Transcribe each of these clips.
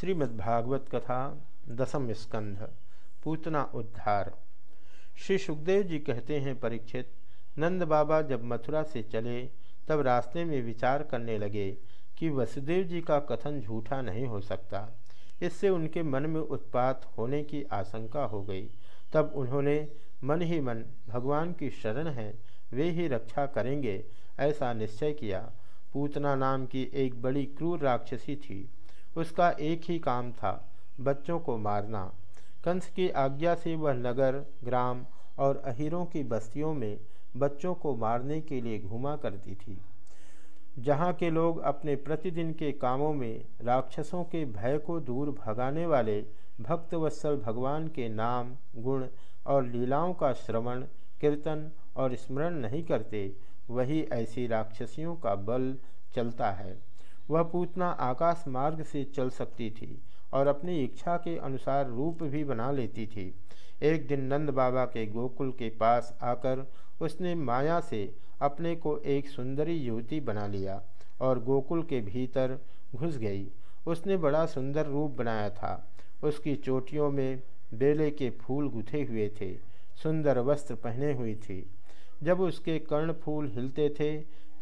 श्रीमद्भागवत कथा, दसम स्कंध, पूतना उद्धार। श्री सुखदेव जी कहते हैं परीक्षित, नंद बाबा जब मथुरा से चले, तब रास्ते में विचार करने लगे कि वसुदेव जी का कथन झूठा नहीं हो सकता। इससे उनके मन में उत्पात होने की आशंका हो गई। तब उन्होंने, मन ही मन, भगवान की शरण है, वे ही रक्षा करेंगे, ऐसा निश्चय किया। पूतना नाम की एक बड़ी क्रूर राक्षसी थी। उसका एक ही काम था, बच्चों को मारना। कंस की आज्ञा से वह नगर, ग्राम और अहिरों की बस्तियों में बच्चों को मारने के लिए घुमा करती थी, जहाँ के लोग अपने प्रतिदिन के कामों में राक्षसों के भय को दूर भगाने वाले भक्तवत्सल भगवान के नाम, गुण और लीलाओं का श्रवण, कीर्तन और स्मरण नहीं करते, वही ऐसी राक्षसियों का बल चलता है। वह पूतना आकाश मार्ग से चल सकती थी और अपनी इच्छा के अनुसार रूप भी बना लेती थी। एक दिन नंद बाबा के गोकुल के पास आकर उसने माया से अपने को एक सुंदरी युवती बना लिया और गोकुल के भीतर घुस गई। उसने बड़ा सुंदर रूप बनाया था। उसकी चोटियों में बेले के फूल गुथे हुए थे, सुंदर वस्त्र पहने हुई थी। जब उसके कर्ण फूल हिलते थे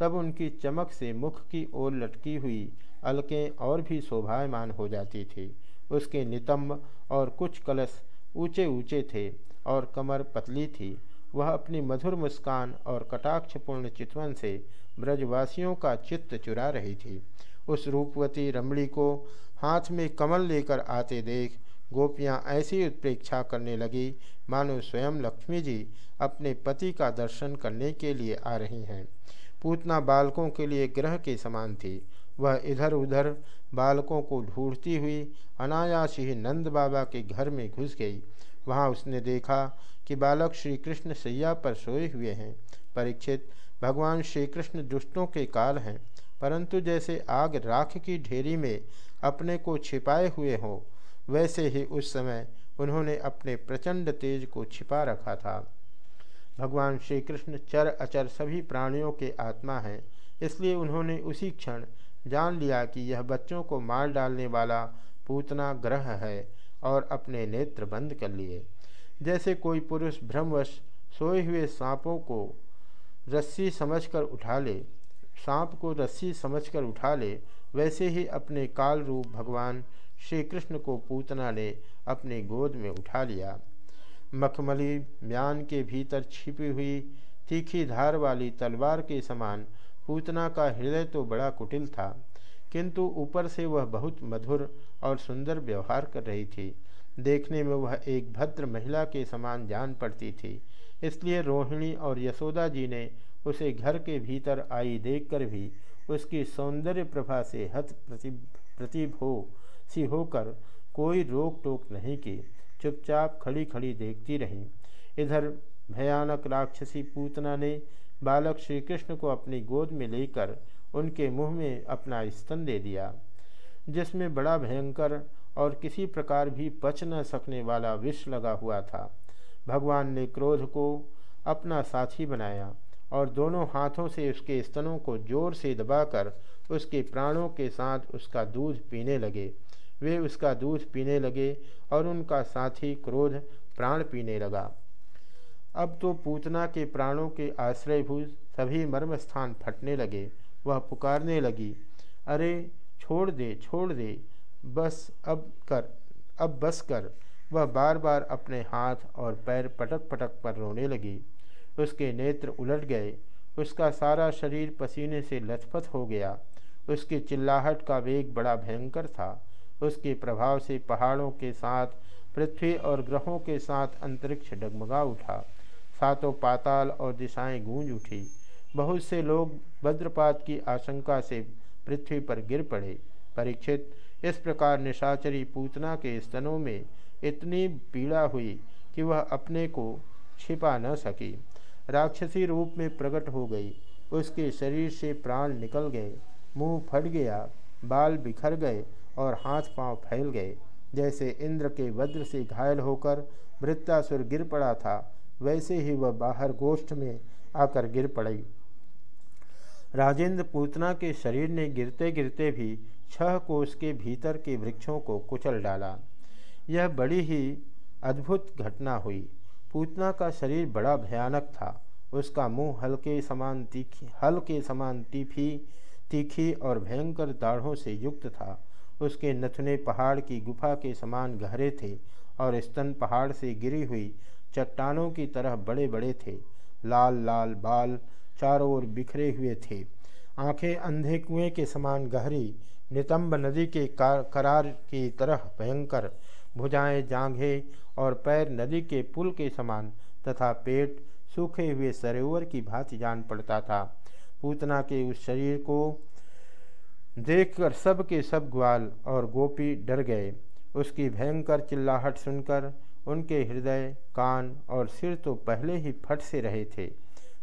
तब उनकी चमक से मुख की ओर लटकी हुई अलकें और भी शोभायमान हो जाती थी। उसके नितंब और कुछ कलश ऊँचे ऊँचे थे और कमर पतली थी। वह अपनी मधुर मुस्कान और कटाक्षपूर्ण चितवन से ब्रजवासियों का चित्त चुरा रही थी। उस रूपवती रमणी को हाथ में कमल लेकर आते देख गोपियाँ ऐसी उत्प्रेक्षा करने लगी, मानो स्वयं लक्ष्मी जी अपने पति का दर्शन करने के लिए आ रही हैं। पूतना बालकों के लिए ग्रह के समान थी। वह इधर उधर बालकों को ढूंढती हुई अनायास ही नंद बाबा के घर में घुस गई। वहाँ उसने देखा कि बालक श्री कृष्ण सैया पर सोए हुए हैं। परीक्षित, भगवान श्री कृष्ण दुष्टों के काल हैं, परंतु जैसे आग राख की ढेरी में अपने को छिपाए हुए हो, वैसे ही उस समय उन्होंने अपने प्रचंड तेज को छिपा रखा था। भगवान श्री कृष्ण चर अचर सभी प्राणियों के आत्मा हैं। इसलिए उन्होंने उसी क्षण जान लिया कि यह बच्चों को मार डालने वाला पूतना ग्रह है और अपने नेत्र बंद कर लिए। जैसे कोई पुरुष भ्रमवश सोए हुए सांपों को रस्सी समझकर उठा ले, सांप को रस्सी समझकर उठा ले, वैसे ही अपने काल रूप भगवान श्री कृष्ण को पूतना ने अपनी गोद में उठा लिया। मखमली म्यान के भीतर छिपी हुई तीखी धार वाली तलवार के समान पूतना का हृदय तो बड़ा कुटिल था, किंतु ऊपर से वह बहुत मधुर और सुंदर व्यवहार कर रही थी। देखने में वह एक भद्र महिला के समान जान पड़ती थी, इसलिए रोहिणी और यशोदा जी ने उसे घर के भीतर आई देखकर भी उसकी सौंदर्य प्रभा से हत प्रति प्रतिभो सी होकर कोई रोक टोक नहीं की। चुपचाप खड़ी खड़ी देखती रहीं। इधर भयानक राक्षसी पूतना ने बालक श्री कृष्ण को अपनी गोद में लेकर उनके मुँह में अपना स्तन दे दिया, जिसमें बड़ा भयंकर और किसी प्रकार भी पच न सकने वाला विष लगा हुआ था। भगवान ने क्रोध को अपना साथी बनाया और दोनों हाथों से उसके स्तनों को ज़ोर से दबाकर उसके प्राणों के साथ उसका दूध पीने लगे। वे उसका दूध पीने लगे और उनका साथी क्रोध प्राण पीने लगा। अब तो पूतना के प्राणों के आश्रयभूत सभी मर्म स्थान फटने लगे, वह पुकारने लगी, अरे, छोड़ दे छोड़ दे, बस अब कर, अब बस कर। वह बार बार अपने हाथ और पैर पटक पटक पर रोने लगी। उसके नेत्र उलट गए, उसका सारा शरीर पसीने से लथपथ हो गया, उसकी चिल्लाहट का वेग बड़ा भयंकर था। उसके प्रभाव से पहाड़ों के साथ, पृथ्वी और ग्रहों के साथ अंतरिक्ष डगमगा उठा। सातों पाताल और दिशाएँ गूंज उठी। बहुत से लोग वज्रपात की आशंका से पृथ्वी पर गिर पड़े। परीक्षित, इस प्रकार निशाचरी पूतना के स्तनों में इतनी पीड़ा हुई कि वह अपने को छिपा न सकी। राक्षसी रूप में प्रकट हो गई। उसके शरीर से प्राण निकल गए। मुँह फट गया। बाल बिखर गए। और हाथ पाँव फैल गए। जैसे इंद्र के वज्र से घायल होकर वृत्तासुर गिर पड़ा था, वैसे ही वह बाहर गोष्ठ में आकर गिर पड़ी। राजेंद्र पूतना के शरीर ने गिरते गिरते भी छह कोष के भीतर के वृक्षों को कुचल डाला। यह बड़ी ही अद्भुत घटना हुई। पूतना का शरीर बड़ा भयानक था। उसका मुँह हल्के समान तीखी हल के समान तीखी तीखी और भयंकर दाढ़ों से युक्त था। उसके नथने पहाड़ की गुफा के समान गहरे थे और स्तन पहाड़ से गिरी हुई चट्टानों की तरह बड़े बड़े थे। लाल लाल बाल चारों ओर बिखरे हुए थे। आँखें अंधे कुएँ के समान गहरी, नितंब नदी के, करार की तरह भयंकर, भुजाएँ जांघें और पैर नदी के पुल के समान तथा पेट सूखे हुए सरोवर की भांति जान पड़ता था। पूतना के उस शरीर को देखकर सब के सब ग्वाल और गोपी डर गए। उसकी भयंकर चिल्लाहट सुनकर उनके हृदय, कान और सिर तो पहले ही फट से रहे थे।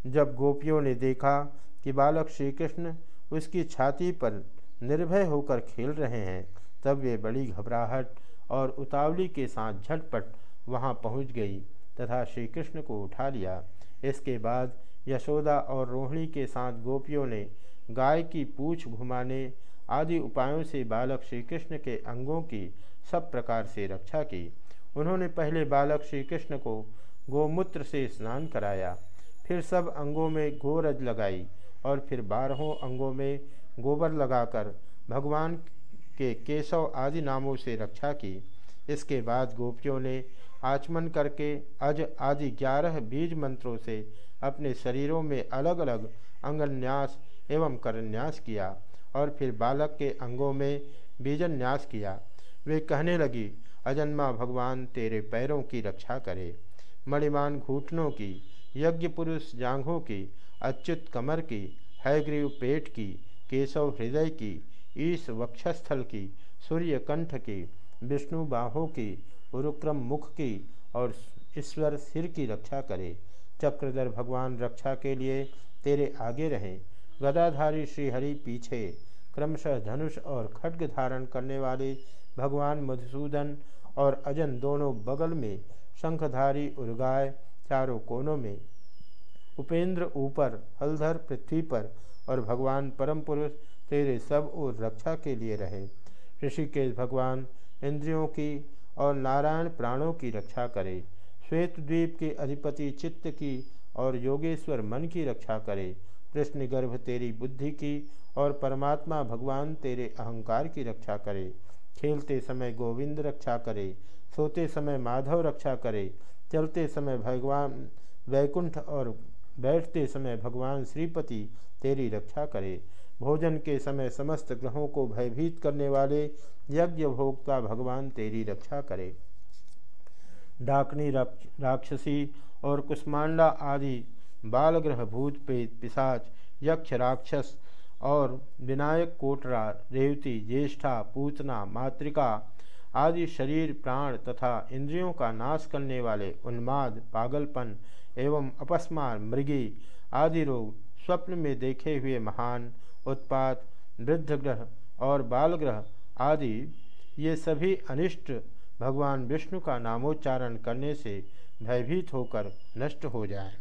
जब गोपियों ने देखा कि बालक श्री कृष्ण उसकी छाती पर निर्भय होकर खेल रहे हैं, तब वे बड़ी घबराहट और उतावली के साथ झटपट वहाँ पहुँच गई तथा श्री कृष्ण को उठा लिया। इसके बाद यशोदा और रोहिणी के साथ गोपियों ने गाय की पूछ घुमाने आदि उपायों से बालक श्री कृष्ण के अंगों की सब प्रकार से रक्षा की। उन्होंने पहले बालक श्री कृष्ण को गोमूत्र से स्नान कराया, फिर सब अंगों में गोरज लगाई और फिर बारहों अंगों में गोबर लगाकर भगवान के केशव आदि नामों से रक्षा की। इसके बाद गोपियों ने आचमन करके अज आदि ग्यारह बीज मंत्रों से अपने शरीरों में अलग अलग अंगन्यास एवं करन्यास किया। और फिर बालक के अंगों में बीजन न्यास किया। वे कहने लगी, अजन्मा भगवान तेरे पैरों की रक्षा करे। मणिमान घुटनों की, यज्ञ पुरुष जांघों की, अच्युत कमर की, हैग्रीव पेट की, केशव हृदय की, ईश वक्षस्थल की सूर्य कंठ की, विष्णु बाहों की, उरुक्रम मुख की और ईश्वर सिर की रक्षा करे। चक्रधर भगवान रक्षा के लिए तेरे आगे रहें। गदाधारी श्रीहरि पीछे। क्रमशः धनुष और खड्ग धारण करने वाले भगवान मधुसूदन और अजन दोनों बगल में शंखधारी उर्गाय चारों कोनों में। उपेंद्र ऊपर, हलधर पृथ्वी पर और भगवान परम पुरुष तेरे सब और रक्षा के लिए रहे। ऋषिकेश भगवान इंद्रियों की और नारायण प्राणों की रक्षा करे। श्वेत द्वीप के अधिपति चित्त की और योगेश्वर मन की रक्षा करे। कृष्ण गर्भ तेरी बुद्धि की और परमात्मा भगवान तेरे अहंकार की रक्षा करे। खेलते समय गोविंद रक्षा करे, सोते समय माधव रक्षा करे, चलते समय भगवान वैकुंठ और बैठते समय भगवान श्रीपति तेरी रक्षा करे। भोजन के समय समस्त ग्रहों को भयभीत करने वाले यज्ञ भोक्ता भगवान तेरी रक्षा करे। डाकनी राक्षसी और कुष्मांडा आदि बालग्रह भूत पेत पिशाच यक्ष राक्षस और विनायक कोटरा, रेवती, ज्येष्ठा, पूतना, मातृका आदि शरीर, प्राण तथा इंद्रियों का नाश करने वाले उन्माद, पागलपन एवं अपस्मार, मृगी आदि रोग स्वप्न में देखे हुए महान उत्पात, वृद्धग्रह और बालग्रह आदि, ये सभी अनिष्ट भगवान विष्णु का नामोच्चारण करने से भयभीत होकर नष्ट हो जाएँ।